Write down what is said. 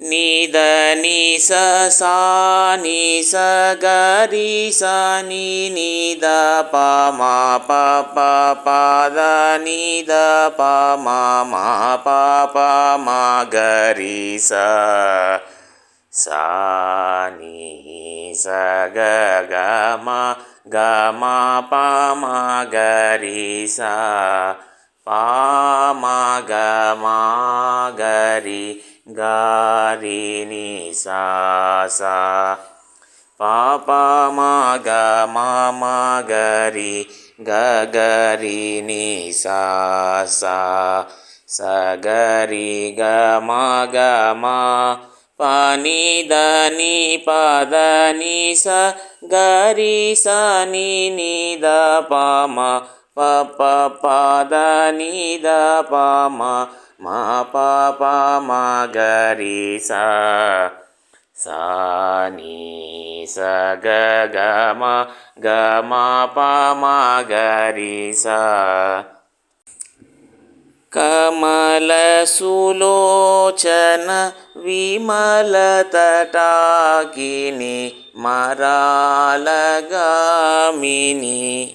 నిద ని స సా ని స గ రి స ని ని ద ప మ ప ప ప ద ని ద ప మ మ ప ప మ గ రి స సా ని స గ గ మ గ మా ప మ గ రి స ప మ గ మ గ రి गरि सा सा पापा गा मा गी गरि सा सगरि ग मा ग పాని దాని పాదని స గరి సాని నిద పామ పప పాదని ద పామ మా పాప మా గరి సా సాని స గ గమ గమ పమ గరి సా कमलसुलोचन विमलतटागिनि मालगमिनी